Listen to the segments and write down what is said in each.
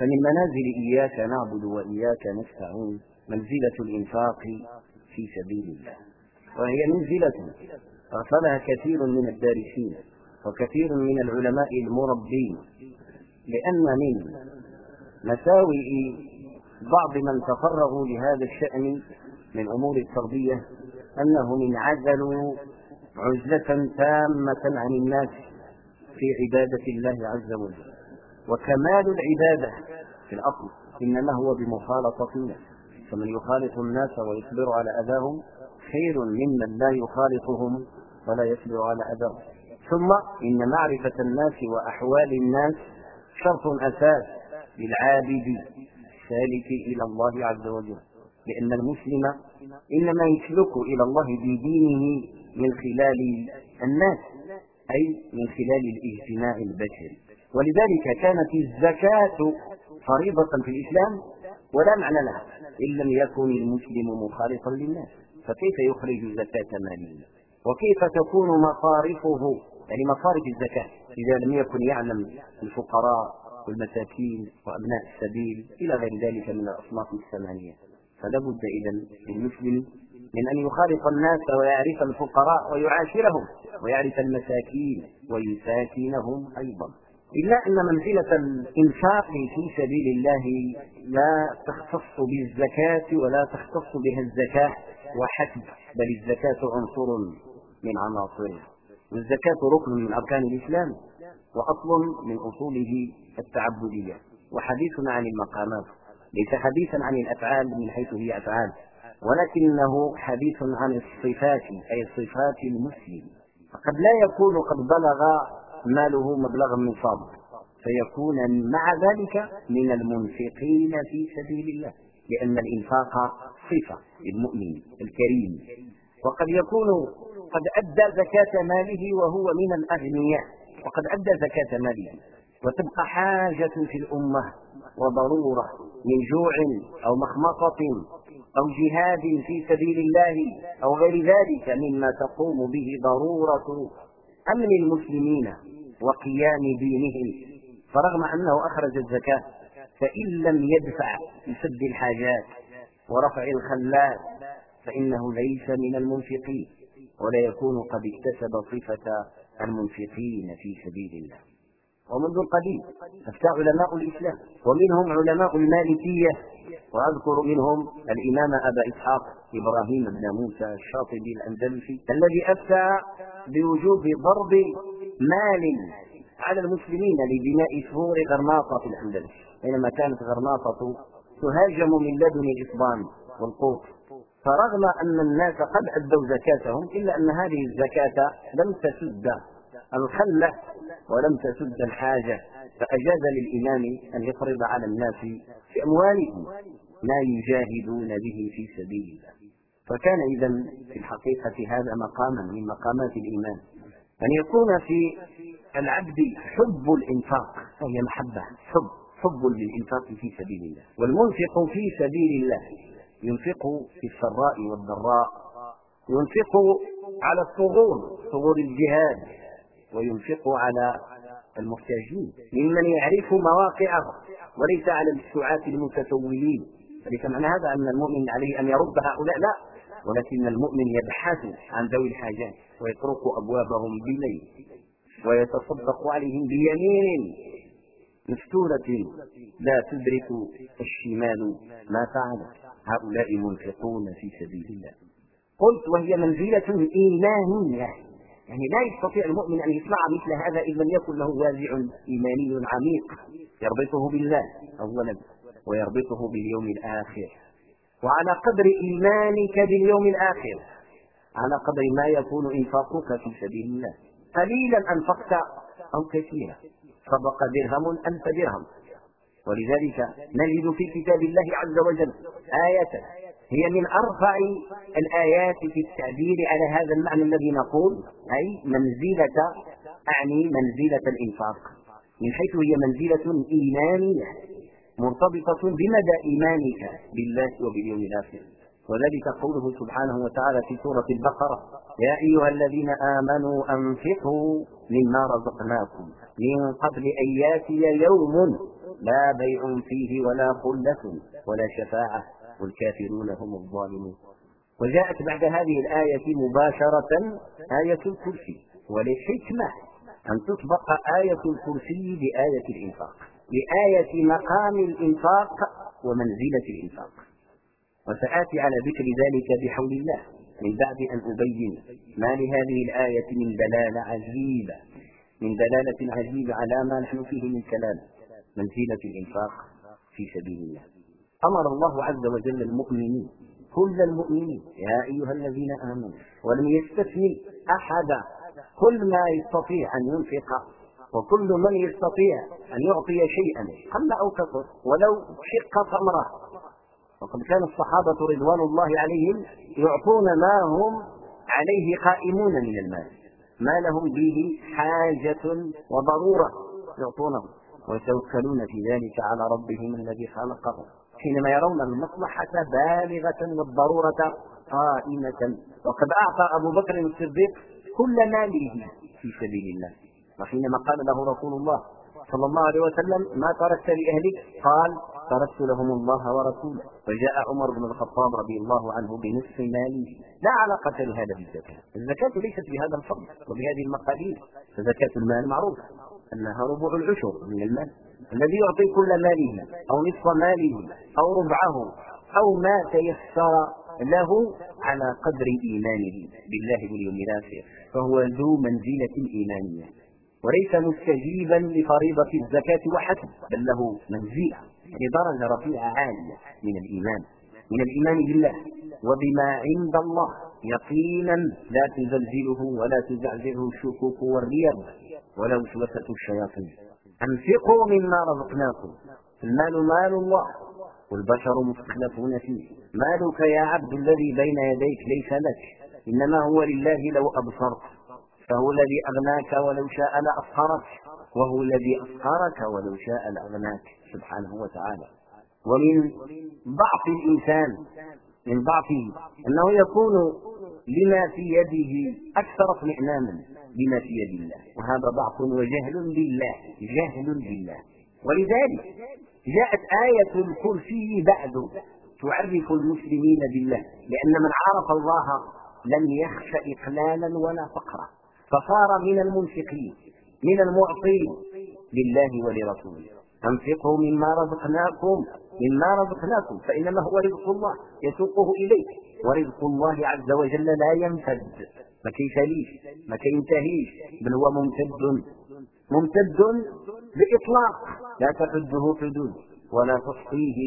فمن منازل إياك نعبد وإياك نستعين منزلة الإنفاق في سبيل الله. وهي منزلة غفلها كثير من الدارسين وكثير من العلماء المربين لأن من مساوئ بعض من تفرغوا لهذا الشأن من أمور التربية أنهم انعزلوا عزلة تامة عن الناس في عبادة الله عز وجل. وكمال العبادة في الأصل. إنما هو بمخالطة الناس فمن يخالط الناس ويصبر على أذاهم خير ممن لا يخالطهم ولا يصبر على أذاهم. ثم إن معرفة الناس وأحوال الناس شرط أساس للعابد السالك إلى الله عز وجل. لأن المسلم إنما يسلك إلى الله بدينه من خلال الناس أي من خلال الاجتماع البشري. ولذلك كانت الزكاة فريضة في الإسلام ولا معنى لها إن لم يكن المسلم مخالطا للناس فكيف يخرج زكاة ماله وكيف تكون مصارفه؟ يعني مصارف الزكاة إذا لم يكن يعلم الفقراء والمساكين وأبناء السبيل إلى غير ذلك من الأصناف الثمانية. فلا بد إذا للمسلم من أن يخالط الناس ويعرف الفقراء ويعاشرهم ويعرف المساكين ويساكنهم أيضا. إلا أن منزلة الإنفاق في سبيل الله لا تختص بالزكاة ولا تختص بها الزكاة وحسب بل الزكاة عنصر من عناصره. والزكاة ركن من أركان الإسلام وأصل من أصوله التعبدية. وحديث عن المقامات ليس حديثا عن الأفعال من حيث هي أفعال ولكنه حديث عن الصفات أي صفات المسلم. فقد لا يكون قد بلغ ماله مبلغا من صاب فيكون مع ذلك من المنفقين في سبيل الله لأن الإنفاق صفة للمؤمن الكريم. وقد يكون قد أدى زكاة ماله وهو من الأغنياء. وقد أدى زكاة ماله. وتبقى حاجة في الأمة وضرورة من جوع أو مخمصة أو جهاد في سبيل الله أو غير ذلك مما تقوم به ضرورة أمن المسلمين وقيام دينهم فرغم أنه أخرج الزكاة فإن لم يدفع لسد الحاجات ورفع الخلات فإنه ليس من المنفقين ولا يكون قد اكتسب صفة المنفقين في سبيل الله. ومنذ القديم أفتى علماء الإسلام ومنهم علماء المالكية وأذكر منهم الإمام أبا إسحاق إبراهيم بن موسى الشاطبي الأندلسي الذي أفتى بوجوب ضرب مال على المسلمين لبناء سور غرناطة في الأندلس. حينما كانت غرناطة تهاجم من لدن الإصبان والقوط. فرغم أن الناس قد أدوا زكاتهم إلا أن هذه الزكاة لم تسد الخلة ولم تسد الحاجة. فأجاز للإمام أن يفرض على الناس في أموالهم ما يجاهدون به في سبيل الله. فكان إذا في الحقيقة هذا مقاما من مقامات الإيمان. أن يكون في العبد حب الإنفاق فهي محبة حب حب للإنفاق في سبيل الله. والمنفق في سبيل الله ينفق في السراء والضراء ينفق على الثغور ثغور الجهاد وينفق على المحتاجين. ممن يعرف مواقعه وليس على السعاة المتسولين. فليس معنى هذا أن المؤمن عليه أن يرد هؤلاء لا ولكن المؤمن يبحث عن ذوي الحاجات. ويطرق أبوابهم بالليل ويتصدق عليهم بيمين مفتولة لا تدرك الشمال ما فعلت هؤلاء منفقون في سبيل الله. قلت وهي منزلة إيمانية. يعني لا يستطيع المؤمن أن يسمع مثل هذا إن لم يكن له وازع إيماني عميق. يربطه بالله أولا ويربطه باليوم الآخر. وعلى قدر إيمانك باليوم الآخر. على قدر ما يكون إنفاقك في سبيل الله. قليلا أنفقت أو كثيرا. سبق درهم ألف درهم. ولذلك نجد في كتاب الله عز وجل آية هي من أرفع الآيات في التعبير على هذا المعنى الذي نقول أي منزلة أعني منزلة الإنفاق. من حيث هي منزلة إيمانية مرتبطة بمدى إيمانك بالله وباليوم الآخر. وذلك قوله سبحانه وتعالى في سورة البقرة يا أيها الذين آمنوا أنفقوا مما رزقناكم من قبل أن يأتي يوم لا بيع فيه ولا خلة ولا شفاعة والكافرون هم الظالمون. وجاءت بعد هذه الآية مباشرة آية الكرسي ولحكمة أن تطبق آية الكرسي بآية الإنفاق لآية مقام الإنفاق ومنزلة الإنفاق. وسآتي على ذكر ذلك بحول الله من بعد أن أبين ما لهذه الآية من دلالة عجيبة من دلالة عجيبة على ما نحن فيه من كلام منزلة الإنفاق في سبيل الله. أمر الله عز وجل المؤمنين كل المؤمنين يا أيها الذين آمنوا ولم يستثني أحدا كل ما يستطيع أن ينفق وكل من يستطيع أن يعطي شيئا قل أو كثر ولو شق ثمرة. وقد كان الصحابة رضوان الله عليهم يعطون ما هم عليه قائمون من المال. ما لهم به حاجة وضرورة يعطونه ويتوكلون في ذلك على ربهم الذي خلقهم. حينما يرون المصلحة بالغة والضرورة قائمة. وقد أعطى أبو بكر الصديق كل ماله في سبيل الله. وحينما قال له رسول الله صلى الله عليه وسلم ما تركت لأهلك؟ قال تركت لهم الله ورسوله. فجاء عمر بن الخطاب رضي الله عنه بنصف ماله. لا علاقة لهذا بالزكاة. الزكاة ليست بهذا الفضل وبهذه المقادير. فزكاة المال معروفة أنها ربع العشر من المال. الذي يعطي كل ماله أو نصف ماله أو ربعه أو ما تيسر له على قدر إيمانه بالله واليوم الآخر. فهو ذو منزلة إيمانية. وليس مستجيبا لفريضة الزكاة وحسب بل له منزلة. يعني درجة رفيعة عالية من الإيمان من الإيمان بالله. وبما عند الله يقينا لا تزلزله ولا تزعزعه الشكوك والريب ولا وسوسة الشياطين. أنفقوا مما رزقناكم. المال مال الله. والبشر مستخلفون فيه. مالك يا عبد الذي بين يديك ليس لك. إنما هو لله لو أبصرت. فهو الذي أغناك ولو شاء لأفقرك وهو الذي أفقرك ولو شاء لأغناك. سبحانه وتعالى. ومن ضعف الإنسان من ضعفه أنه يكون لما في يده أكثر اطمئنانا بما في يد الله. وهذا ضعف وجهل بالله جهل بالله ولذلك جاءت آية الكرسي بعد تعرف المسلمين بالله لأن من عرف الله لم يخش إقلالا ولا فقرا. فصار من المنفقين من المعطين لله ولرسوله. أنفقوا مما رزقناكم مما رزقناكم فإنما هو رزق الله يسوقه إليك. ورزق الله عز وجل لا ينفد ما كيساليش ما كينتهيش بل هو ممتد. ممتد بإطلاق. لا تعده حدود ولا تحصيه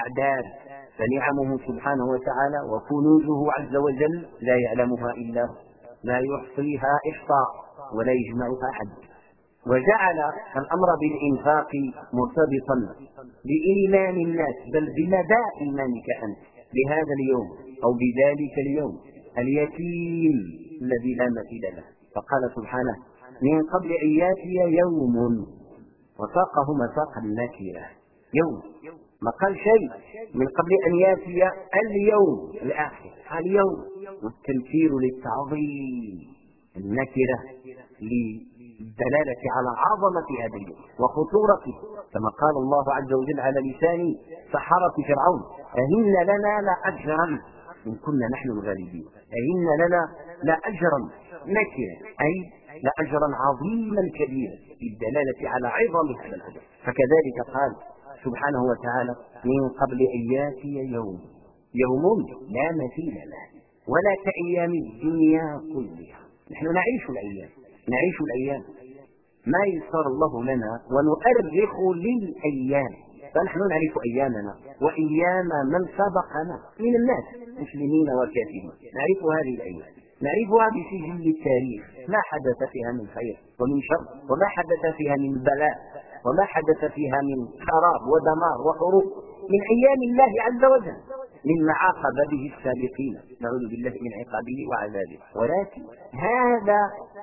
أعداد. فنعمه سبحانه وتعالى وكنوزه عز وجل لا يعلمها إلا هو. لا يحصيها إحصاء ولا يجمعها حد وجعل الأمر بالإنفاق مرتبطا بإيمان الناس بل بمدى إيمانك أنت بهذا اليوم أو بذلك اليوم اليتيم الذي لا مثيل له. فقال سبحانه من قبل أن يأتي يوم وساقه مساق النكرة يوم. ما قال شيء. من قبل أن يأتي اليوم الآخر. قال يوم. والتنكير للتعظيم النكرة للدلالة على عظمة هذا اليوم وخطورته. كما قال الله عز وجل على لسان سحرة فرعون أهن لنا لأجرا إن كنا نحن الغالبين. أهن لنا لأجرا نكرة أي لأجرا عظيما كبيرا. للدلالة على عظم هذا الأجر فكذلك قال سبحانه وتعالى من قبل أن يأتي يوم يوم لا مثيل له ولا كأيام الدنيا كلها. نحن نعيش الأيام. نعيش الأيام. ما يسر الله لنا ونؤرخ للأيام. فنحن نعرف أيامنا وأيام من سبقنا من الناس مسلمين وكافرين نعرف هذه الأيام. نعرفها بسجل التاريخ. ما حدث فيها من خير ومن شر وما حدث فيها من بلاء وما حدث فيها من خراب ودمار وحروب. من أيام الله عز وجل. مما عاقب به السابقين. نعوذ بالله من عقابه وعذابه. ولكن هذا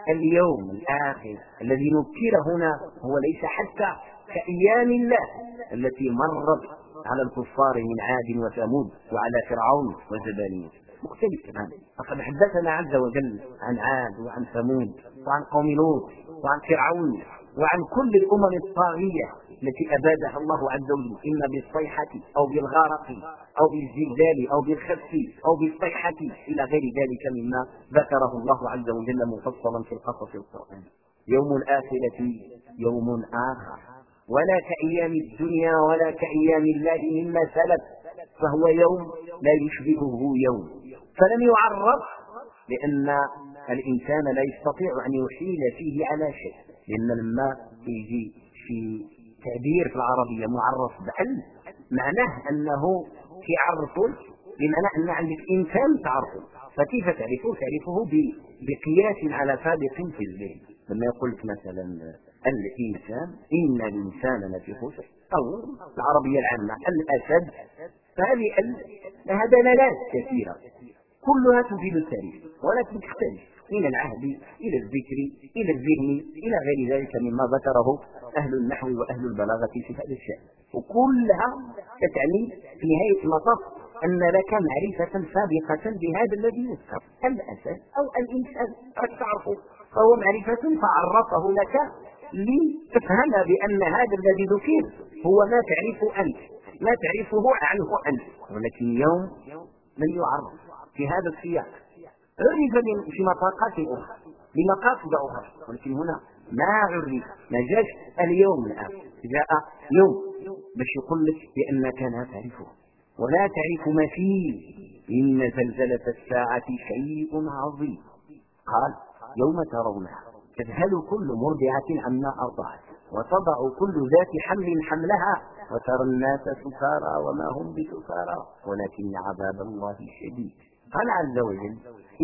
اليوم الآخر الذي نذكر هنا هو ليس حتى كأيام الله التي مرت على الكفار من عاد وثمود وعلى فرعون وزبانية. مختلف تماما. فقد حدثنا عز وجل عن عاد وعن ثمود وعن قوم لوط وعن فرعون. وعن كل الأمم الطاغية التي أبادها الله عز وجل إما بالصيحة أو بالغرق أو بالزلزال أو بالخسف أو بالصيحة إلى غير ذلك مما ذكره الله عز وجل مفصلا في القصص القرآني يوم الآخرة يوم آخر. ولا كأيام الدنيا ولا كأيام الله مما سلف فهو يوم لا يشبهه يوم. فلم يعرف لأن الإنسان لا يستطيع أن يحيل فيه على شيء. لأن لما يجي في تعبير في العربية معرف بأل معناه أنه كيعرفه بمعنى أن عندك إنسان تعرفه فكيف تعرفه؟ تعرفه بقياس على سابق في الذهن. لما يقول لك مثلا الإنسان إن الإنسان لفي خسر. أو العربية العامة الأسد فهذه لها دلالات كثيرة كلها تفيد التاريخ ولكن تختلف من العهد إلى الذكر إلى الذهن إلى غير ذلك مما ذكره أهل النحو وأهل البلاغة في هذا الشأن. وكلها تعني في نهاية المطاف أن لك معرفة سابقة بهذا الذي يذكر. الأسد أو الإنسان قد تعرفه فهو معرفة فعرفه لك لتفهم بأن هذا الذي ذكر هو ما تعرف أنت ما تعرفه عنه أنت. ولكن اليوم من يعرف؟ في هذا السياق. عرف في مطاقات أخرى بمقاصد أخرى ولكن هنا ما عرف ما جاش اليوم الآن. جاء يوم باش يقول لك بأنك لا تعرفه. ولا تعرف ما فيه. إن زلزلة الساعة شيء عظيم. قال يوم ترونها. تذهل كل مرضعة عما أرضعت وتضع كل ذات حمل حملها. وترى الناس سكارى وما هم بسكارى. ولكن عذاب الله شديد. قال عز وجل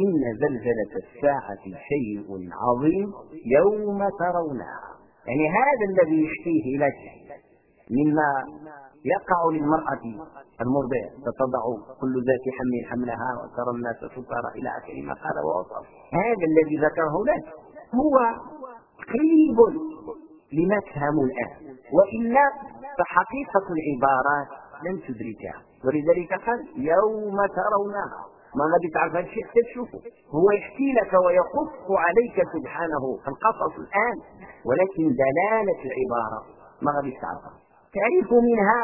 إن زلزلة الساعة شيء عظيم يوم ترونها. يعني هذا الذي يشتيه لك مما يقع للمرأة المرضعة. فتضع كل ذات حمل حملها وترى الناس سكارى إلى آخر ما قال ووصف. هذا الذي ذكره لك هو قريب لما تفهم الآن. وإلا فحقيقة العبارات لن تدركها. ولذلك قال يوم ترونها. ما غادي تعرف هذا الشيء حتى تشوفه. هو يحكي لك ويقص عليك سبحانه القصص الآن ولكن دلالة العبارة ما غادي تعرفها. تعرف منها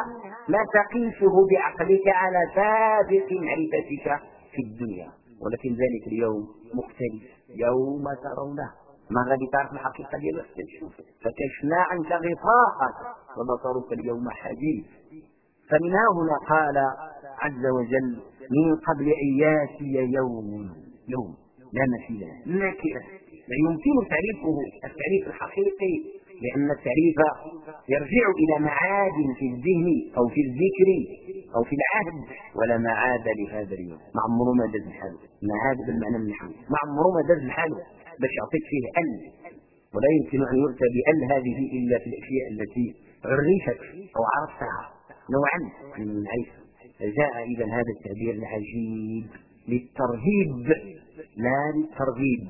ما تقيسه بعقلك على سابق معرفتك في الدنيا. ولكن ذلك اليوم مختلف. يوم ترونه. ما غادي تعرف الحقيقة ديالو حتى تشوف فكشفنا عنك غطاءك؟ وبصرك اليوم حديث فمن هنا قال عز وجل من قبل أن يأتي يوم يوم لا مثيل نكره لا يمكن تعريفه التعريف الحقيقي لأن التعريف يرجع إلى معاد في الذهن أو في الذكر أو في العهد ولا معاد لهذا اليوم. مع عمره ما داز الحال. معاد بالمعنى النحوي مع عمره ما داز الحال. باش يعطيك فيه أل. ولا يمكن أن يؤتى بال هذه إلا في الأشياء التي عرفت أو عرفتها. نوعا من حيث جاء اذا هذا التعبير العجيب للترهيب. لا للترغيب.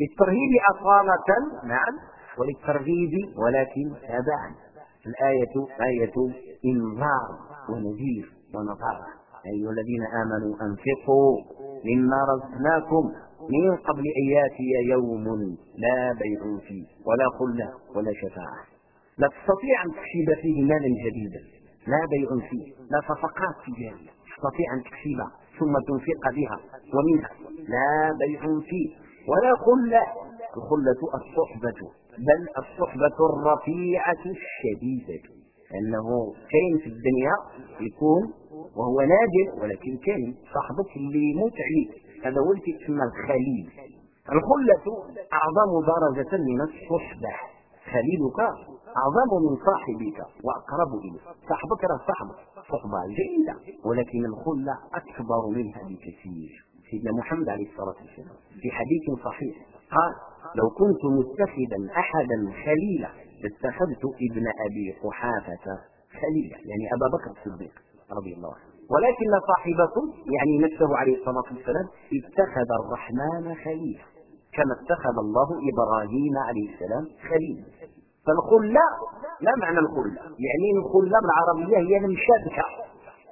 للترهيب أصالة نعم وللترغيب ولكن تابعا. الآية آية إنذار ونذير ونظارة أيها الذين آمنوا أنفقوا مما رزقناكم من قبل أن يأتي يوم لا بيع فيه ولا خلة ولا شفاعة. لا تستطيع أن تكسب فيه مالا جديدا. لا بيع فيه لا صفقات تجارية تستطيع أن تكسب ثم تنفق بها ومنها لا بيع فيه ولا خلة. الخلة الصحبة بل الصحبة الرفيعة الشديدة أنه كاين في الدنيا يكون وهو نادر ولكن كاين صاحبك اللي يموت عليك هذا هو اللي تسمى الخليل. الخلة أعظم درجة من الصحبة. خليلك أعظم من صاحبك وأقرب إليك صاحبك راه صاحبك صحبة جيدة ولكن الخلة أكبر منها بكثير سيدنا محمد عليه الصلاة والسلام في حديث صحيح قال لو كنت متخذا أحدا خليلا لاتخذت ابن أبي قحافة خليلا. يعني أبا بكر الصديق رضي الله عنه. ولكن صاحبكم يعني نفسه عليه الصلاة والسلام اتخذ الرحمن خليلا كما اتخذ الله إبراهيم عليه السلام خليلا. فالخلة لا معنى الخلة. يعني الخلة بالعربية هي المشابكة.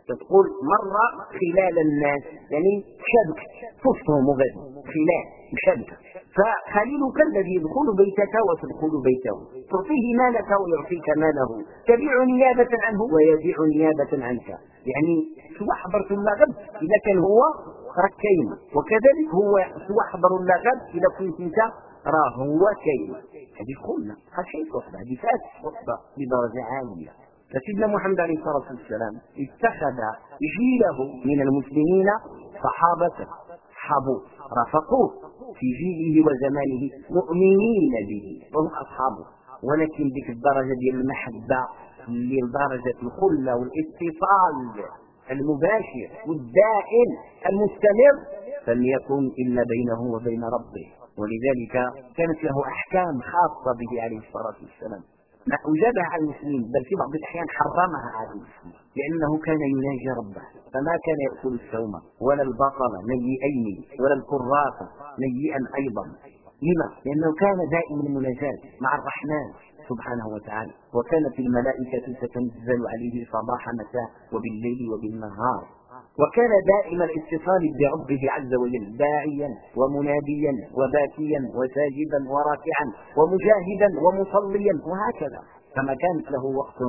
تقول مرة خلال الناس. يعني شبك شفتهم وغيرهم خلال. مشابكة. فخليلك الذي يدخل بيتك وتدخل بيته. تعطيه مالك ويعطيك ماله. تبيع نيابة عنه ويبيع نيابة عنك. يعني سواء حضرت اللغب. إذا كان هو راك كاين وكذلك هو سواء حضر اللغب إذا كنت أنت راه هو كاين هذه قلنا شيء صحبة. هذه فات صحبة بدرجة عالية فسيدنا محمد عليه الصلاة والسلام اتخذ جيله من المسلمين صحابته أصحابه رافقوه في جيله وزمانه مؤمنين به. وهم أصحابه. ولكن ديك الدرجة ديال المحبة اللي لدرجة الخلة والاتصال المباشر والدائم المستمر فلم يكن إلا بينه وبين ربه ولذلك كانت له أحكام خاصة به عليه الصلاة والسلام. أوجبها على المسلمين بل في بعض الأحيان حرمها على المسلمين لأنه كان يناجي ربه فما كان يأكل الثوم ولا البصل نيئين ولا الكراث نيئا أيضا. لما؟ لأنه كان دائما المناجاة مع الرحمن سبحانه وتعالى وكانت الملائكة تتنزل عليه صباح مساء وبالليل وبالنهار. وكان دائم الاتصال بربه عز وجل داعيا ومناديا وباكيا وساجدا وراكعا ومجاهدا ومصليا وهكذا. فما كانت له وقت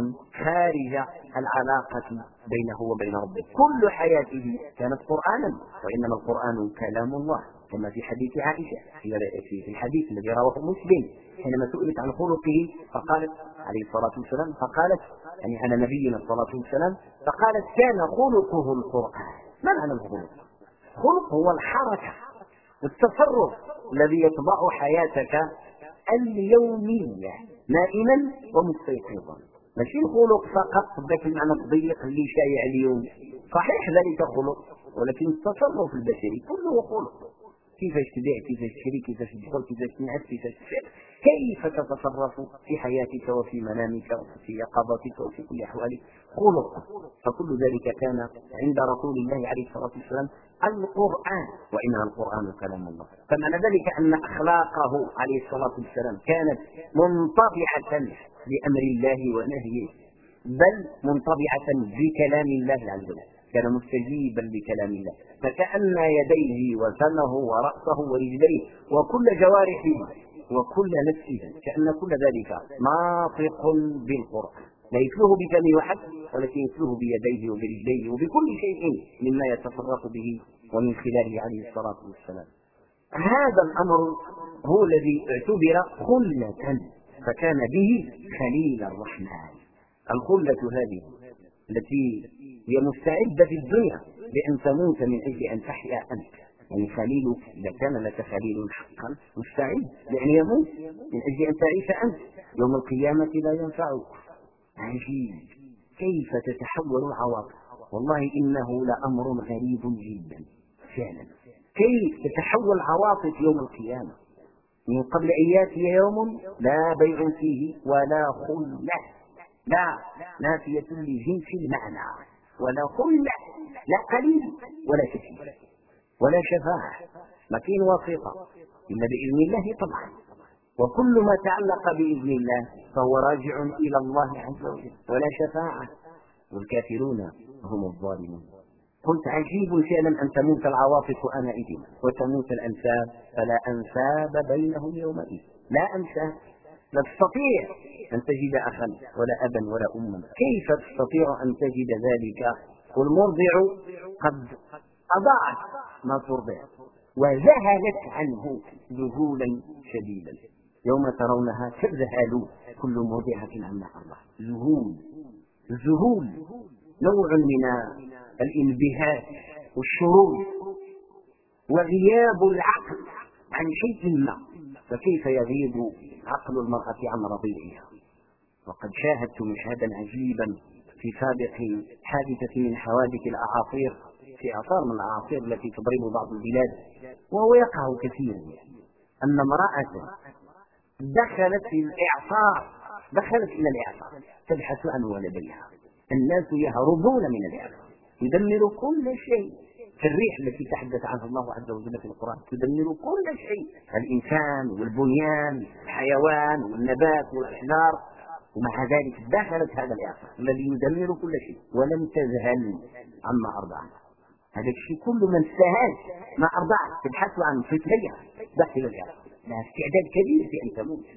خارج العلاقة بينه وبين ربه. كل حياته كانت قرآنا وإنما القرآن كلام الله. كما في حديث عائشة في الحديث الذي رواه مسلم حينما سئلت عن خلقه فقالت عليه الصلاة والسلام فقالت يعني على نبينا الصلاة والسلام فقالت كان خلقه القرآن. ما معنى الخلق؟ الخلق هو الحركة والتصرف الذي يطبع حياتك اليومية نائما ومستيقظا. ماشي الخلق فقط ذاك المعنى الضيق اللي شايع اليوم. صحيح ذلك خلق ولكن التصرف البشري كله خلق. كيفاش تبيع كيفاش تشري كيفاش تدخل كيفاش تنعس كيفاش تفعل كيف تتصرف في حياتك وفي منامك وفي يقظتك وفي كل أحوالك. خلق. فكل ذلك كان عند رسول الله عليه الصلاة والسلام القرآن وانها القرآن كلام الله. فمعنى ذلك أن أخلاقه عليه الصلاة والسلام كانت منطبعة بامر الله ونهيه بل منطبعة بكلام الله عز وجل. كان مستجيبا لكلام الله. فكأن يديه وفمه ورأسه ورجليه وكل جوارحه وكل نفسه كأن كل ذلك ناطق بالقرآن. لا يتلوه بفمه وحد ولكن يتلوه بيديه وبرجليه وبكل شيء مما يتصرف به ومن خلاله عليه الصلاة والسلام. هذا الأمر هو الذي اعتبر خلة فكان به خليل الرحمن. الخلة هذه التي هي مستعدة في الدنيا بأن تموت من أجل أن تحيا أنت يعني خليلك إذا كان لك خليل حقا مستعد لأن يموت من أجل أن تعيش أنت يوم القيامة لا ينفعك عجيب كيف تتحول العواطف والله إنه لأمر غريب جدا فعلا كيف تتحول العواطف يوم القيامة من قبل أن يأتي يوم لا بيع فيه ولا خلة لا نافية لجنس المعنى ولا خلة لا قليل ولا كثير ولا شفاعة ما كاين واسطة إلا بإذن الله طبعا. وكل ما تعلق بإذن الله فهو راجع إلى الله عز وجل ولا شفاعة. والكافرون هم الظالمون. قلت عجيب فعلا أن تموت العواطف آنئذ وتموت الأنساب فلا أنساب بينهم يومئذ. لا أنساب لا تستطيع أن تجد أخا ولا أبا ولا أما. كيف تستطيع أن تجد ذلك؟ والمرضع قد أضاعت ما ترضع. وذهلت عنه ذهولا شديدا. يوم ترونها تذهل كل مرضعة عما الله ذهول ذهول نوع من الانبهاج والشرور وغياب العقل عن شيء ما. فكيف يغيب عقل المرأة عن رضيعها. وقد شاهدت مشهدا عجيبا في سابق حادثة من حوادث الأعاصير في أعصار من الأعاصير التي تضرب بعض البلاد وهو يقع كثيرا. أن امرأة دخلت في الإعصار دخلت إلى الإعصار تبحث عن ولديها. الناس يهربون من الإعصار يدمر كل شيء. كالريح التي تحدث عنها الله عز وجل في القرآن. تدمر كل شيء. الإنسان والبنيان الحيوان والنبات والأشجار ومع ذلك دخلت هذا الإعصار الذي يدمر كل شيء. ولم تذهل عما أرضى عنه هذا الشيء كل من استهان. ما أرضعت. تبحث عن فتية بحث لها لها استعداد كبير في أن تموت.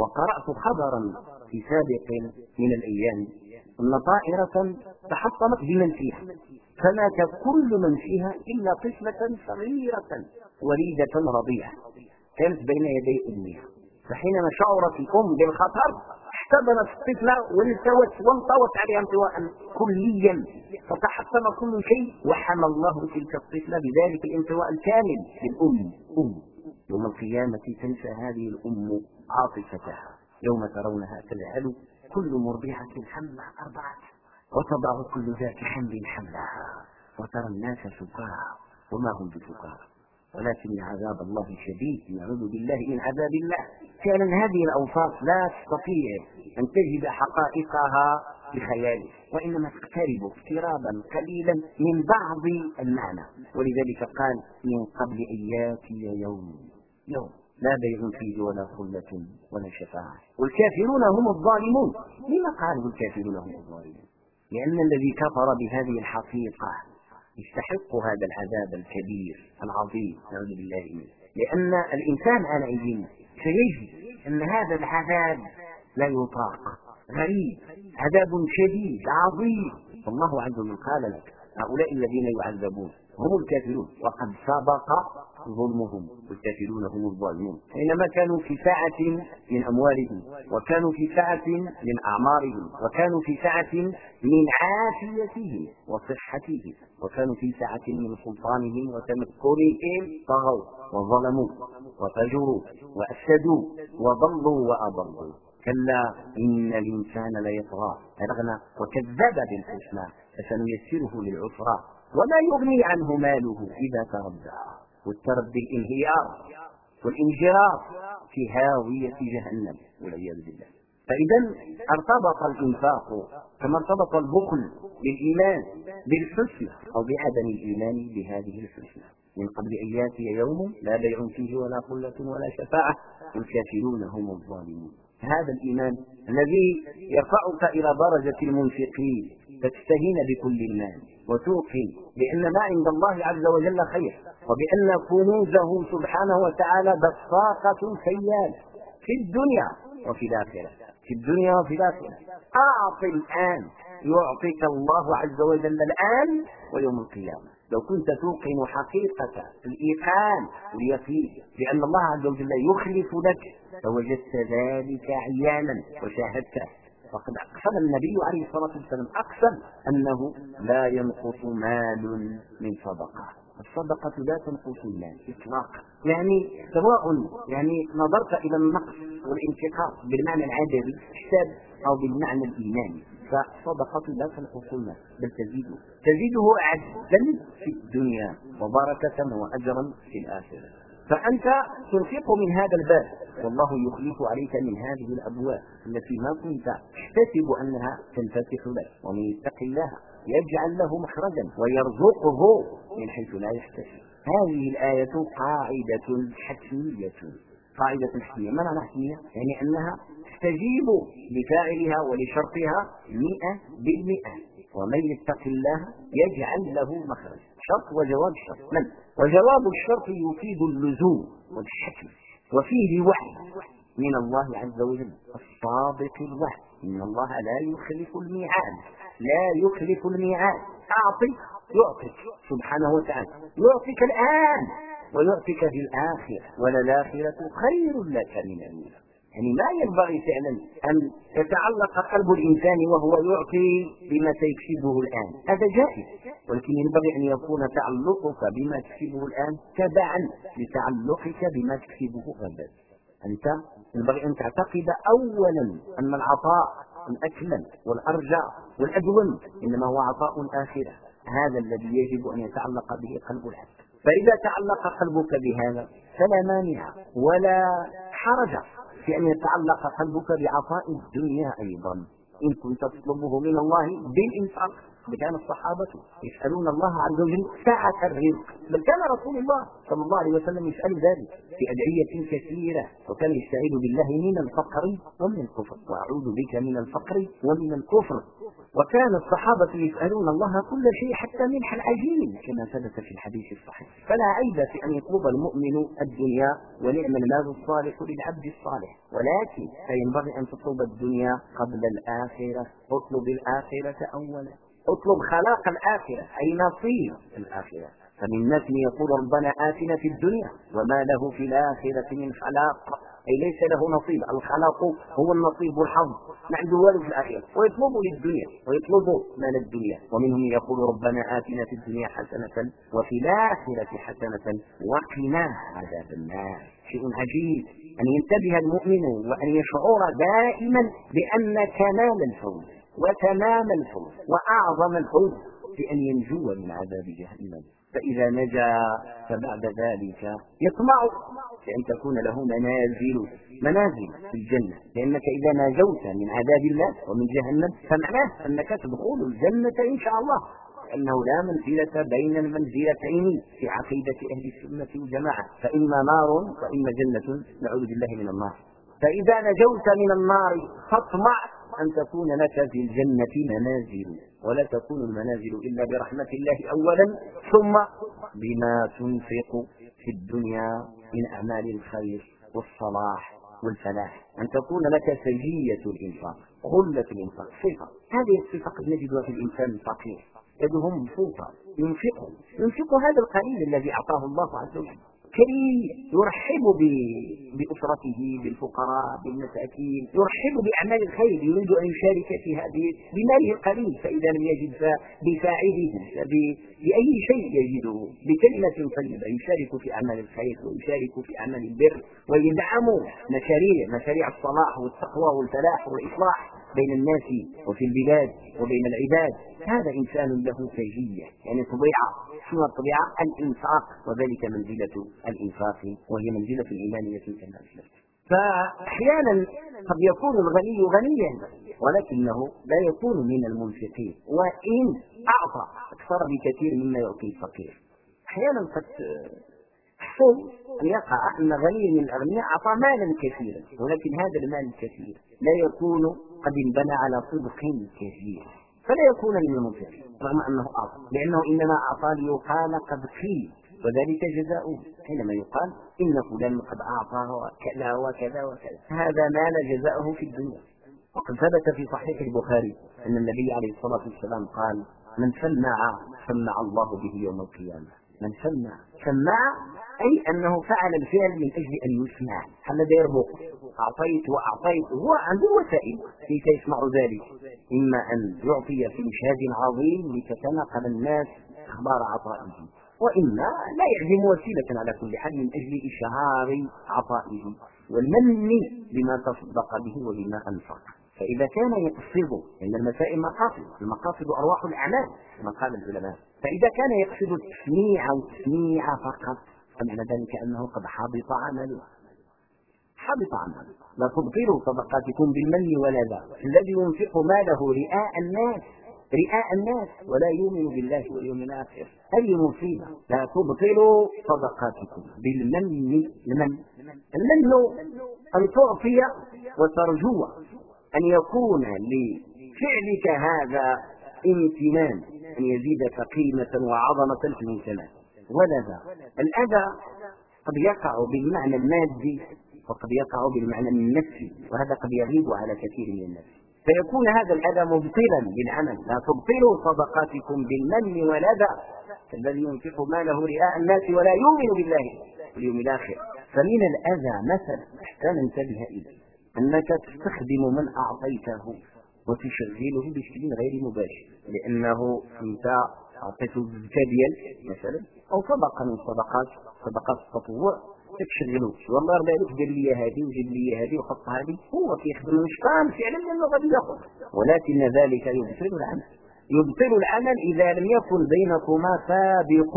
وقرأت خبرا في سابق من الأيام أن طائرة تحطمت بمن فيها. فمات كل من فيها إلا طفلة صغيرة وليدة رضيعة. كانت بين يدي أمها فحينما شعرت الأم بالخطر احتضنت الطفلة والتوت وانطوت عليها انطواء كليا. فتحطم كل شيء وحمى الله تلك الطفلة بذلك الانطواء الكامل للأم. أم يوم القيامة تنسى هذه الأم عاطفتها. يوم ترونها تذهل كل مرضعة حملها أربعة وتضع كل ذات حمل حملها وترى الناس سكارى وما هم بسكارى. ولكن عذاب الله شديد نعوذ بالله من عذاب الله. فعلا هذه الأوصاف لا تستطيع أن تجد حقائقها بخيالك وإنما تقترب اقترابا قليلا من بعض المعنى. ولذلك قال من قبل اياتي يوم يوم. لا بيع فيه ولا خلة ولا شفاعة. والكافرون هم الظالمون. لما قالوا الكافرون هم الظالمون؟ لأن الذي كفر بهذه الحقيقة يستحق هذا العذاب الكبير العظيم نعوذ بالله منه. لأن الإنسان حينئذ سيجد أن هذا العذاب لا يطاق. غريب. عذاب شديد عظيم. الله عز وجل قال لك هؤلاء الذين يعذبون هم الكافرون. وقد سبق ظلمهم والكافرون هم الظالمون. حينما كانوا في سعة من أموالهم وكانوا في سعة من أعمارهم وكانوا في سعة من عافيتهم وصحتهم. وكانوا في سعة من سلطانهم وتمكنهم طغوا وظلموا وفجروا وأفسدوا وضلوا وأضلوا. كلا إن الإنسان ليطغى أرغنا وكذب بالحسنى فسنيسره للعسرى. وما يغني عنه ماله إذا تردى. والتردي الانهيار والانجراف في هاوية جهنم والعياذ بالله. فإذا ارتبط الإنفاق كما ارتبط البخل بالإيمان بالحسنى أو بعدم الإيمان بهذه الحسنى. من قبل أن يأتي يوم لا بيع فيه ولا خلة ولا شفاعة والكافرون هم الظالمون. هذا الإيمان الذي يرفعك إلى درجة المنفقين فتستهين بكل المال وتوقن بأن ما عند الله عز وجل خير وبأن كنوزه سبحانه وتعالى بساطة سيالة في الدنيا وفي الآخرة. في الدنيا وفي الآخرة. أعط الآن. يعطيك الله عز وجل الآن ويوم القيامة. لو كنت توقن حقيقة الإيقان واليقين بأن الله عز وجل يخلف لك فوجدت ذلك عيانا وشاهدته وقد أقسم النبي عليه الصلاة والسلام أقسم أنه لا ينقص مال من صدقة. الصدقة لا تنقص المال إطلاقا يعني سواء يعني نظرت إلى النقص والانتقاص بالمعنى العددي حساب أو بالمعنى الإيماني. فالصدقة لا تنقص المال بل تزيده. تزيده عزا في الدنيا وبركة وأجرا في الآخرة. فأنت تنفق من هذا الباب. والله يخلف عليك من هذه الأبواب التي ما كنت تحتسب أنها تنفتح لك ومن يتق الله يجعل له مخرجا ويرزقه من حيث لا يحتسب. هذه الآية قاعدة حتمية قاعدة حتمية ما معنى حتمية؟ يعني أنها تستجيب لفاعلها ولشرطها مئة بالمئة. ومن يتق الله يجعل له مخرج شرط وجواب الشرط من؟ وجواب الشرط يفيد اللزوم والحكم وفيه وحي من الله عز وجل الصادق الوحي. إن الله لا يخلف الميعاد لا يخلف الميعاد. أعطي يعطيك سبحانه وتعالى. يعطيك الآن ويعطيك في الآخرة وللآخرة خير لك من الأولى يعني ما ينبغي فعلا أن يتعلق قلب الإنسان وهو يعطي بما سيكسبه الآن. هذا جائز ولكن ينبغي أن يكون تعلقك بما تكسبه الآن تبعا لتعلقك بما تكسبه غدا. أنت ينبغي أن تعتقد أولا أن العطاء الأكمل والأرجى والأدوم إنما هو عطاء الآخرة هذا الذي يجب أن يتعلق به قلب العبد. فإذا تعلق قلبك بهذا فلا مانع ولا حرج. في أن يتعلق قلبك بعطاء الدنيا أيضا. إن كنت تطلبه من الله بالإنفاق. كان الصحابة يسألون الله عز وجل ساعة الرزق. بل كان رسول الله صلى الله عليه وسلم يسأل ذلك في أدعية كثيرة وكان يستعيذ بالله من الفقر ومن الكفر. وأعوذ بك من الفقر ومن الكفر. وكان الصحابة يسألون الله كل شيء حتى ملح العجين كما ثبت في الحديث الصحيح. فلا عيب في أن يطلب المؤمن الدنيا ونعم المال الصالح للعبد الصالح. ولكن فينبغي أن تطلب الدنيا قبل الآخرة. اطلب الآخرة أولا. اطلب خلاق الآخرة أي نصيب الآخرة. فمن من يقول ربنا آتنا في الدنيا وما له في الآخرة من خلاق. أي ليس له نصيب. الخلاق هو النصيب والحظ. ما عنده والو في الآخرة. ويطلب للدنيا ويطلب مال الدنيا. ومنهم يقول ربنا آتنا في الدنيا حسنة وفي الآخرة حسنة وقنا عذاب النار. شيء عجيب. أن ينتبه المؤمن وأن يشعر دائما بأن كمال الفوز وتمام الفوز وأعظم الفوز بأن ينجو من عذاب جهنم. فإذا نجا فبعد ذلك يطمع بأن تكون له منازل منازل في الجنة. لأنك إذا نجوت من عذاب الله ومن جهنم فمعناه أنك تدخل الجنة إن شاء الله. أنه لا منزلة بين المنزلتين في عقيدة أهل السنة والجماعة. فإما نار وإما جنة. نعوذ بالله من النار. فإذا نجوت من النار فاطمع أن تكون لك في الجنة منازل ولا تكون المنازل إلا برحمة الله أولا ثم بما تنفق في الدنيا من أعمال الخير والصلاح والفلاح. أن تكون لك سجية الإنفاق غلة الإنفاق صفة هذه الصفة قد نجدها في الإنسان الفقير. يده مبسوطة ينفق ينفق هذا القليل الذي أعطاه الله عز وجل. كريم يرحب بأسرته بالفقراء بالمساكين يرحب بأعمال الخير يريد أن يشارك في هذه بماله القليل فإذا لم يجد بفاعله بأي شيء يجده بكلمة طيبة يشارك في أعمال الخير ويشارك في أعمال البر ويدعم مشاريع مشاريع الصلاح والتقوى والفلاح والإصلاح. بين الناس وفي البلاد وبين العباد. هذا إنسان له سجية يعني طبيعة. شنو الطبيعة؟ الإنفاق وذلك منزلة الإنفاق وهي منزلة الإيمانية كما أسلفت فأحيانا قد يكون الغني غنيا ولكنه لا يكون من المنفقين. وإن أعطى أكثر بكثير مما يعطي الفقير. أحيانا قد تحصل أن يقع أن غني من الأغنياء أعطى مالا كثيرا ولكن هذا المال الكثير لا يكون قد انبنى على صدق كثير فلا يكون من المنفقين رغم أنه أعطى لأنه إنما أعطى ليقال قد قيل وذلك جزاؤه حينما يقال إن فلان قد أعطى كذا وكذا وكذا هذا مال جزاؤه في الدنيا. وقد ثبت في صحيح البخاري أن النبي عليه الصلاة والسلام قال من سمع سمع الله به يوم القيامة. من سمع سمع أي أنه فعل الفعل من أجل أن يسمع. هل داير أعطيت وأعطيت هو عنده وسائل. كيف يسمع ذلك؟ إما أن يعطي في مشهد عظيم لتتنقل الناس أخبار عطائه. وإما لا يعزم وسيلة على كل حال من أجل إشهار عطائه والمن بما تصدق به وبما أنفق. فإذا كان يقصد أن المسائل مقاصد. المقاصد أرواح الأعمال كما قال العلماء. فإذا كان يقصد التسميع والتسميع فقط فمعنى ذلك أنه قد حبط عمله. حبط عمله. لا تبطلوا صدقاتكم بالمن ولا الذي ينفق ماله رئاء الناس رئاء الناس ولا يؤمن بالله واليوم الآخر. هذه مصيبة. لا تبطلوا صدقاتكم بالمن. المن. المن أن تعطي وترجو أن يكون لفعلك هذا امتنان. أن يزيدك قيمة وعظمة في الامتنان ولا ذا الأذى قد يقع بالمعنى المادي وقد يقع بالمعنى النفسي وهذا قد يغيب على كثير من الناس. فيكون هذا الأذى مبطلا بالعمل. لا تبطلوا صدقاتكم بالمن والأذى الذي ينفق ماله رئاء الناس ولا يؤمن بالله واليوم الآخر. فمن الأذى مثلا حتى ننتبه إليه أنك تستخدم من أعطيته. وتشغله بشكل غير مباشر لأنه أنت أعطيته الزكاة ديال مثلا أو صدقة من صدقات صدقات التطوع تشغلو والله ربي عليك قال لي هذه وجاب لي هذه وحط هذه هو كيخدم الشيطان فعلا لأنه غادي ياخذ. ولكن ذلك يبطل العمل. يبطل العمل إذا لم يكن بينكما سابق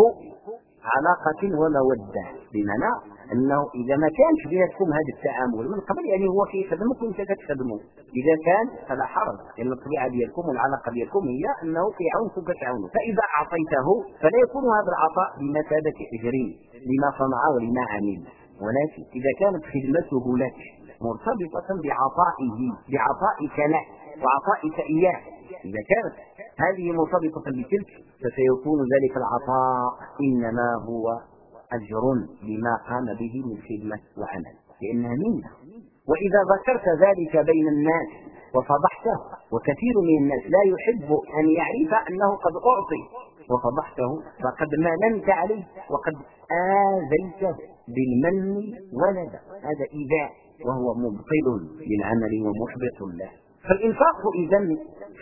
علاقة ومودة. بمعنى أنه إذا ما كانش بيناتكم هذا التعامل من قبل يعني هو كيخدمك وانت كتخدمه إذا كان فلا حرج لأن الطبيعة ديالكم والعلاقة ديالكم هي أنه كيعاونك وكتعاونه فإذا أعطيته فلا يكون هذا العطاء بمثابه اجر لما صنع ولما عمل. ولكن إذا كانت خدمته لك مرتبطة بعطائه بعطائك له وعطائك إياه. إذا كانت هذه مرتبطة بتلك فسيكون ذلك العطاء إنما هو أجر لما قام به من خدمة وعمل. لأنها منه وإذا ذكرت ذلك بين الناس وفضحته وكثير من الناس لا يحب أن يعرف أنه قد أعطي وفضحته فقد ماننت عليه وقد آذيته بالمن ولد هذا إيذاء وهو مبطل للعمل ومحبط له. فالإنفاق إذا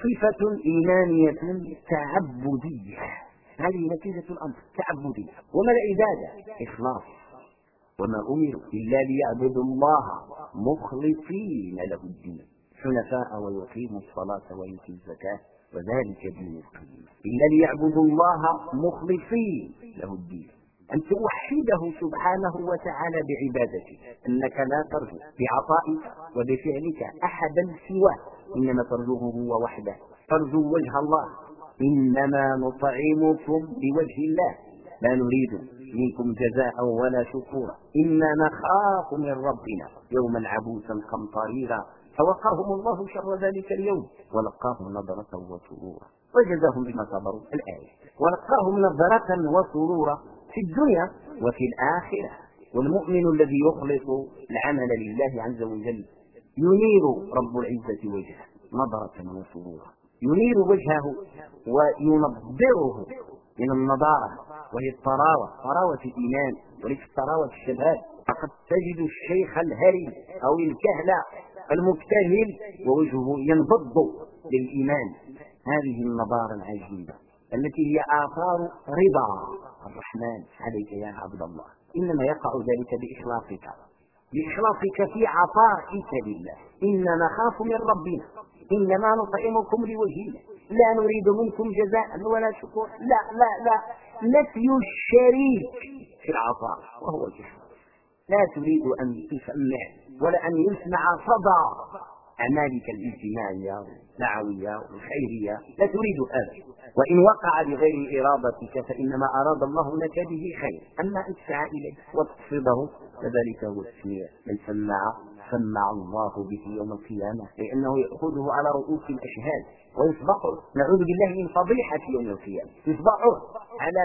صفة إيمانية تعبدية. هذه نتيجة الأمر تعبدي وما العبادة؟ إخلاص. وما أمروا إلا ليعبدوا الله مخلصين له الدين. حنفاء ويقيموا الصلاة ويؤتوا الزكاة. وذلك دين القيم إلا ليعبدوا الله مخلصين له الدين. أن توحده سبحانه وتعالى بعبادته. أنك لا ترجو بعطائك وبفعلك أحدا سواه إنما ترجوه هو وحده. ترجو وجه الله. إنما نطعمكم بوجه الله. لا نريد منكم جزاء ولا شكورا. إنا نخاف من ربنا. يوما عبوسا قمطريرا. فوقاهم الله شر ذلك اليوم. ولقاهم نظرة وسرورا. وجزاهم بما صبروا. الآية. ولقاهم نظرة وسرورا في الدنيا وفي الآخرة. والمؤمن الذي يخلص العمل لله عز وجل ينير رب العزة وجهه. نظرة وسرورا. ينير وجهه وينضره من النضارة وهي الطراوة طراوة الإيمان وليس طراوة الشباب فقد تجد الشيخ الهري أو الكهل المبتهل ووجهه ينبض للإيمان. هذه النضارة العجيبة التي هي آثار رضا الرحمن عليك يا عبد الله. إنما يقع ذلك بإخلاصك بإخلاصك في عطائك لله. إنا نخاف من ربنا. إنما نطعمكم لوجه لا نريد منكم جزاء ولا شكور لا لا لا. نفي الشريك في العطاء وهو الإخلاص لا تريد أن تسمع ولا أن يسمع صدى أعمالك الإجتماعية والدعوية والخيرية لا تريد هذا وإن وقع بغير إرادتك فإنما أراد الله لك به خير. أما أن تسعى إليه وتقصده فذلك هو التسميع من سمع سمع الله به يوم القيامة لأنه يأخذه على رؤوس الأشهاد ويصبحه نعوذ بالله من فضيحة يوم القيامة يصبحه على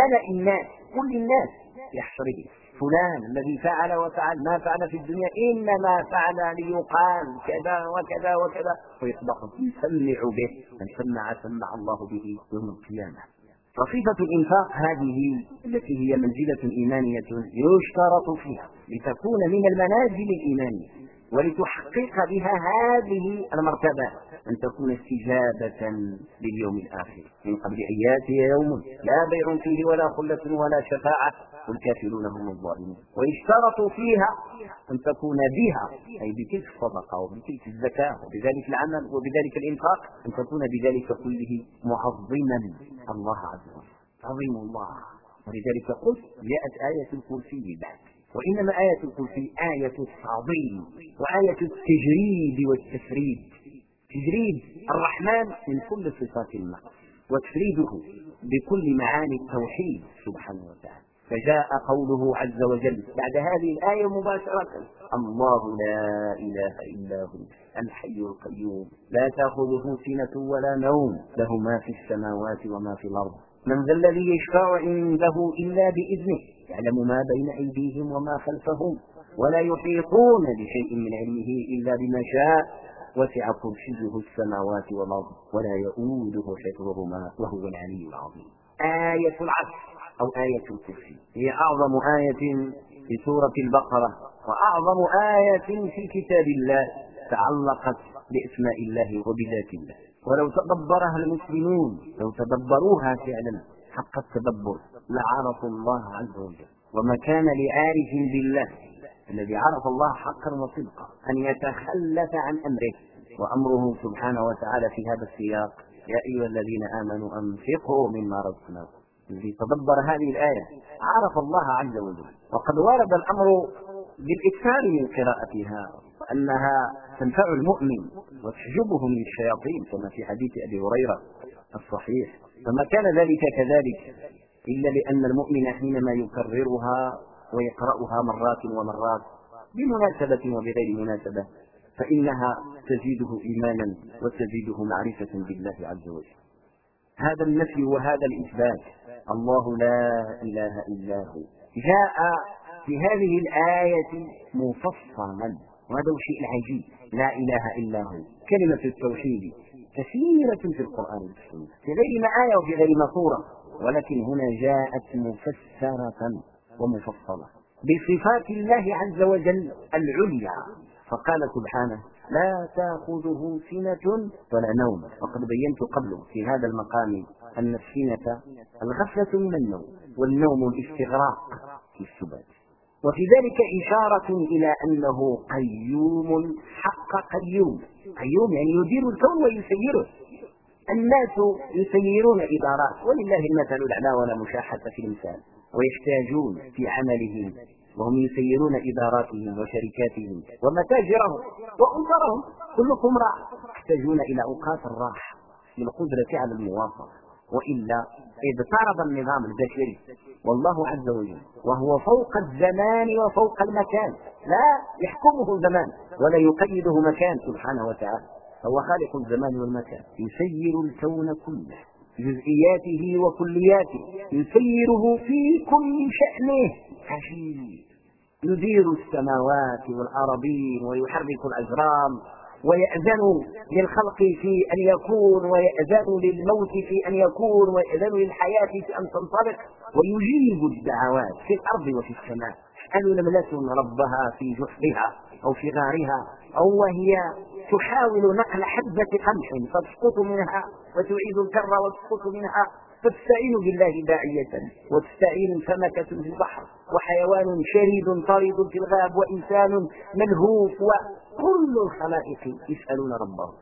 ملأ الناس كل الناس يحشره فلان الذي فعل وفعل ما فعل في الدنيا إنما فعل ليقال كذا وكذا وكذا ويصبح يسمع به من سمع سمع الله به يوم القيامة. وصفة الإنفاق هذه التي هي منزلة إيمانية يشترط فيها لتكون من المنازل الإيمانية ولتحقق بها هذه المرتبة أن تكون استجابة لليوم الآخر من قبل أن يوم لا بيع فيه ولا خلة ولا شفاعة والكافرون هم الظالمون. ويشترط فيها أن تكون بها أي بتلك الصدقة وبتلك الزكاة وبذلك العمل وبذلك الإنفاق أن تكون بذلك كله معظما الله عز وجل. عظيم الله. ولذلك قلت جاءت آية الكرسي بعد وإنما آية الكرسي آية التعظيم وآية التجريد والتفريد. تجريد الرحمن من كل صفات النقص وتفريده بكل معاني التوحيد سبحانه وتعالى. فجاء قوله عز وجل بعد هذه الآية مباشرة الله لا إله إلا هو الحي القيوم لا تأخذه سنة ولا نوم له ما في السماوات وما في الأرض من ذا الذي يشفع عنده إلا بإذنه يعلم ما بين أيديهم وما خلفهم ولا يحيطون بشيء من علمه إلا بما شاء وسع كرسيه السماوات والأرض ولا يؤوده حفظهما وهو العلي العظيم. آية العصر. أو آية الكرسي هي أعظم آية في سورة البقرة. وأعظم آية في كتاب الله تعلقت بأسماء الله وبذات الله. ولو تدبرها المسلمون لو تدبروها فعلا حق التدبر. لعرفوا الله عز وجل. وما كان لعارف بالله. الذي عرف الله حقا وصدقا. أن يتخلف عن أمره. وأمره سبحانه وتعالى في هذا السياق. يا أيها الذين آمنوا أنفقوا مما رزقناكم. الذي تدبر هذه الآية. عرف الله عز وجل. وقد ورد الأمر بالإكثار من قراءتها وأنها تنفع المؤمن وتحجبه من الشياطين كما في حديث أبي هريرة الصحيح. فما كان ذلك كذلك إلا لأن المؤمن حينما يكررها ويقرأها مرات ومرات بمناسبة وبغير مناسبة فإنها تزيده إيمانا وتزيده معرفة بالله عز وجل. هذا النفي وهذا الإثبات الله لا إله إلا هو. جاء في هذه الآية مفصلا. وهذا الشيء العجيب. لا إله إلا هو. كلمة التوحيد كثيرة في القرآن والسنة في غير ما آية وفي غير ما سورة. ولكن هنا جاءت مفسرة ومفصلة. بصفات الله عز وجل العليا. فقال سبحانه لا تأخذه سنة ولا نوم. وقد بينت قبل في هذا المقام أن السنة الغفلة من النوم والنوم الاستغراق في السبات. وفي ذلك إشارة إلى أنه قيوم حق قيوم. قيوم يعني يدير الكون ويسيره. الناس يسيرون إدارات. ولله المثل الأعلى ولا مشاحة في الإنسان. ويحتاجون في عملهم وهم يسيرون إداراتهم وشركاتهم ومتاجرهم وأسرهم كلكم راح. يحتاجون إلى أوقات الراحة للقدرة على المواصلة. وإلا اضطرب النظام البشري. والله عز وجل وهو فوق الزمان وفوق المكان. لا يحكمه الزمان ولا يقيده مكان سبحانه وتعالى. فهو خالق الزمان والمكان. يسير الكون كله. جزئياته وكلياته يسيره في كل شأنه. عجيب. يدير السماوات والأرضين ويحرك الأجرام ويأذن للخلق في أن يكون ويأذن للموت في أن يكون ويأذن للحياة في أن تنطلق. ويجيب الدعوات في الأرض وفي السماء. أن نملة ربها في جحرها أو في غارها أو وهي تحاول نقل حبة قمح فتسقط منها وتعيد الكر وتسقط منها فتستعين بالله داعية وتستعين سمكة في البحر وحيوان شريد طريد في الغاب وإنسان ملهوف وكل الخلائق يسألون ربهم.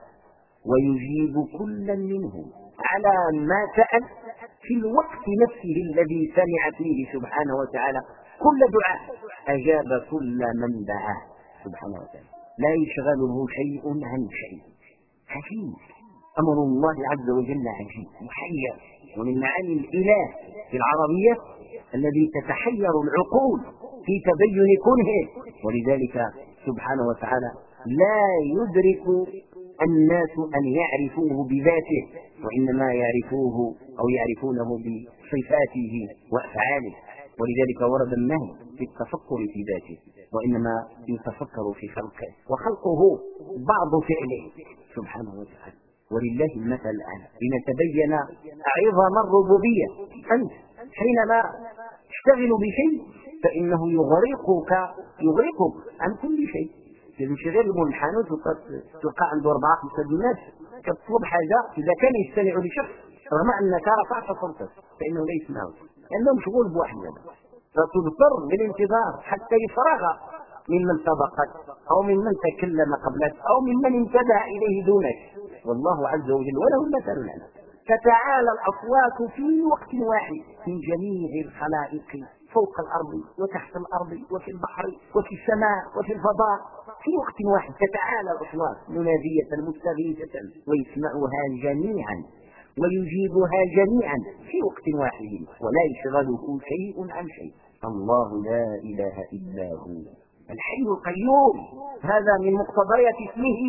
ويجيب كلا منهم على ما سأل في الوقت نفسه الذي سمع فيه سبحانه وتعالى. كل دعاء. أجاب كل من دعاه. سبحانه وتعالى. لا يشغله شيء عن شيء. عجيب أمر الله عز وجل عجيب محير. ومن معاني الإله في العربية الذي تتحير العقول في تبين كنه ولذلك سبحانه وتعالى لا يدرك الناس أن يعرفوه بذاته وإنما يعرفوه أو يعرفونه بصفاته وأفعاله. ولذلك ورد النهي في التفكر في ذاته وإنما يتفكر في خلقه وخلقه بعض فعله. سبحانه وتعالى. ولله المثل الآن. لنتبين عظم الربوبية. أنت حينما تشتغل بشيء فإنه يغرقك يغرقك عن كل شيء. تمشي غير المنحنى تلقى عنده أربعة خمسة الناس كتطلب حاجة إذا كان يستمع لشخص رغم أنك رفعت صوتك فإنه لا يسمعك لأنه مشغول بواحد هذا. فتضطر بالانتظار حتى يفرغ ممن سبقك أو ممن تكلم قبلك أو ممن انتبه إليه دونك. والله عز وجل وله المثل. الأعلى تتعالى الأصوات في وقت واحد في جميع الخلائق فوق الأرض وتحت الأرض وفي البحر وفي السماء وفي الفضاء. في وقت واحد تتعالى الأصوات منادية مستغيثة ويسمعها جميعا. ويجيبها جميعا في وقت واحد ولا يشغله شيء عن شيء. الله لا إله إلا هو. الحي القيوم. هذا من مقتضيات اسمه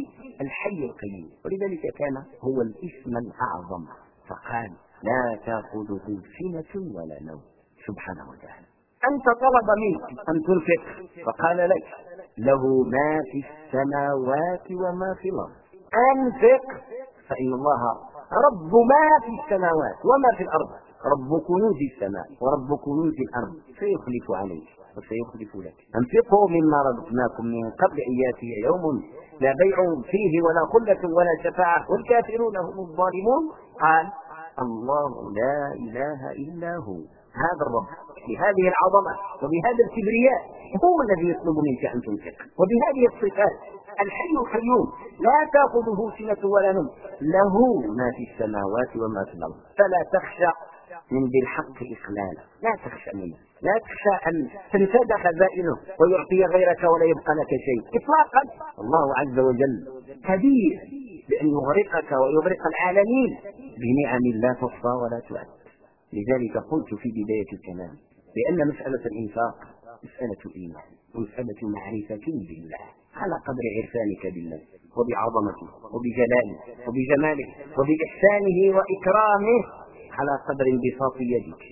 الحي القيوم. ولذلك كان هو الاسم الأعظم. فقال لا تأخذه سنة ولا نوم. سبحانه وتعالى. أنت طلب منك أن تنفق. فقال لك له ما في السماوات وما في الأرض. أنفق. فإن الله رب ما في السماوات وما في الأرض. رب كنوز السماء ورب كنوز الأرض. سيخلف عليك وسيخلف لك. أنفقوا مما رزقناكم من قبل أن يأتي يوم لا بيع فيه ولا خلة ولا شفاعة. والكافرون هم الظالمون. قال الله لا إله إلا هو. هذا الرب بهذه العظمة وبهذا الكبرياء هو الذي يطلب منك أن تنفق. وبهذه الصفات الحي القيوم لا تأخذه سنة ولا نوم. له ما في السماوات وما في الأرض. فلا تخشى من ذي الحق إخلالا. لا تخشى منه. لا تخشى أن تنفد خزائنه ويعطي غيرك ولا يبقى لك شيء. إطلاقا. الله عز وجل كبير بأن يغرقك ويغرق العالمين. بنعم لا تحصى ولا تعد. لذلك قلت في بداية الكلام بأن مسألة الإنفاق مسألة إيمان ومسألة معرفة بالله. على قدر عرفانك بالله وبعظمته وبجلاله وبجماله وبإحسانه وإكرامه على قدر انبساط يدك.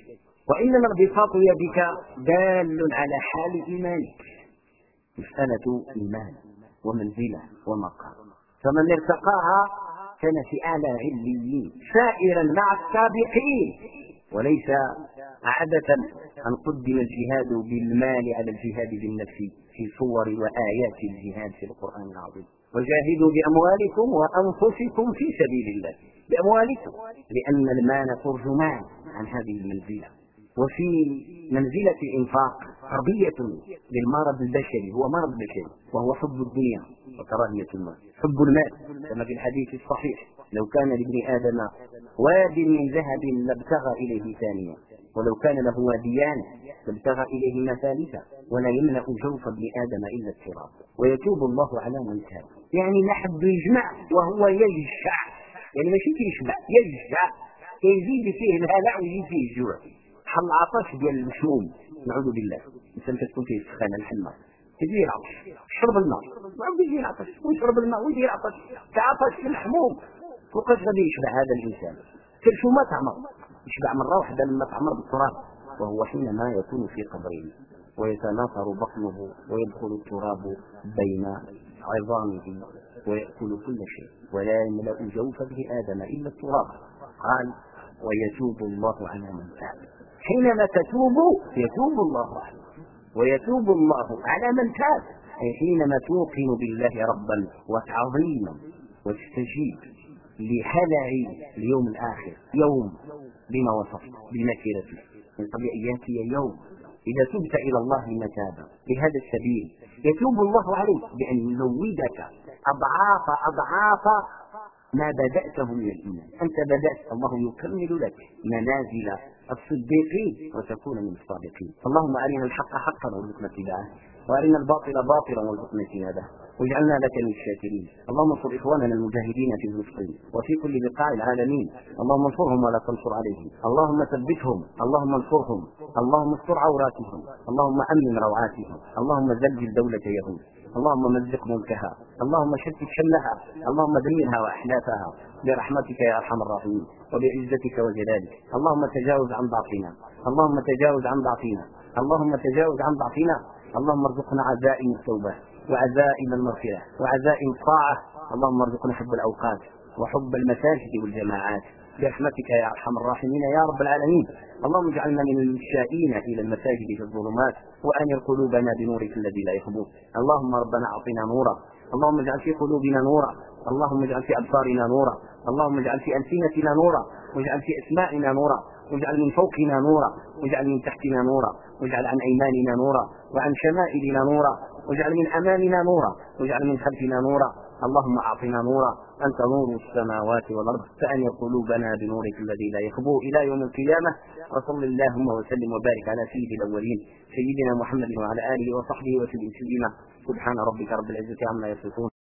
وإنما انبساط يدك دال على حال إيمانك. مسألة إيمان ومنزلة ومقام. فمن ارتقاها كان في أعلى عليين سائرا مع السابقين. وليس عادة أن قدم الجهاد بالمال على الجهاد بالنفس. في صور وآيات الجهاد في القرآن العظيم. وجاهدوا بأموالكم وأنفسكم في سبيل الله. بأموالكم. لأن المال ترجمان عن هذه المنزلة. وفي منزلة الإنفاق تربية للمرض البشري. هو مرض بشري. وهو حب الدنيا وكراهية المال. حب المال كما في الحديث الصحيح. لو كان لابن آدم واد من ذهب لابتغى إليه ثانيا ولو كان له واديان لابتغى إليهما ثالثا ولا يملأ جوف ابن آدم إلا التراب. ويتوب الله على من تاب. يعني نحب يجمع وهو يجشع يعني ماشي كيشبع يجشع كيزيد فيه الهلع ويزيد فيه الجوع. حل العطش ديال المشموم. نعوذ بالله. الانسان كتكون فيه السخانة الحمى يجي العطش شرب الماء. وعاود يجي العطش ويشرب الماء ويجي العطش تعطش في الحموم وقاش غادي يشبع هذا الإنسان. كرشو ما تعمر. يشبع مره واحدة لما تعمر بالتراب. وهو حينما يكون في قبره ويتناثر بطنه ويدخل التراب بين عظامه ويأكل كل شيء ولا يملأ جوف ابن آدم إلا التراب. قال ويتوب الله على من تاب. حينما تتوب يتوب الله عليك ويتوب الله على من تاب. أي حينما توقن بالله ربا وتعظيما وتستجيب لهلع اليوم الآخر يوم بما وصفت بنكرته من قبل أن يأتي يوم إذا تبت إلى الله متابا بهذا السبيل يتوب الله عليك بأن يزودك أضعاف أضعاف ما بدأته من الإيمان. أنت بدأت الله يكمل لك منازل الصديقين وتكون من الصادقين. اللهم أرنا الحق حقا وارزقنا اتباعه وأرنا الباطل باطلا وارزقنا اجتنابه. واجعلنا لك من الشاكرين. اللهم انصر إخواننا المجاهدين في فلسطين وفي كل بقاع العالمين. اللهم انصرهم ولا تنصر عليهم. اللهم ثبتهم. اللهم انصرهم. اللهم استر عوراتهم. اللهم أمن روعاتهم. اللهم زلزل دولة يهود اللهم مزق ملكها. اللهم شتت شملها. اللهم دمرها وأحلافها. برحمتك يا أرحم الراحمين وبعزتك وجلالك. اللهم تجاوز عن ضعفنا. اللهم تجاوز عن ضعفنا. اللهم تجاوز عن ضعفنا. اللهم ارزقنا عزائم التوبة. وعزائم المغفرة وعزائم الطاعه اللهم ارزقنا حب الأوقات وحب المساجد والجماعات. برحمتك يا أرحم الراحمين يا رب العالمين. اللهم اجعلنا من المشائين إلى المساجد في الظلمات وانر قلوبنا بنورك الذي لا يخبوك اللهم ربنا أعطنا نورا. اللهم اجعل في قلوبنا نورا. اللهم اجعل في أبصارنا نورا. اللهم اجعل في ألسنتنا نورا. واجعل في أسماعنا نورا. واجعل من فوقنا نورا. واجعل من تحتنا نورا. واجعل عن أيماننا نورا. وعن شمائلنا نورا. واجعل من أمامنا نورا واجعل من خلفنا نورا. اللهم أعطنا نورا. انت نور السماوات والأرض فان قلوبنا بنورك الذي لا يخبو إلى يوم القيامة. وصل اللهم وسلم وبارك على سيد الأولين سيدنا محمد وعلى آله وصحبه وسلم تسليما. سبحان ربك رب العزة عما يصفون.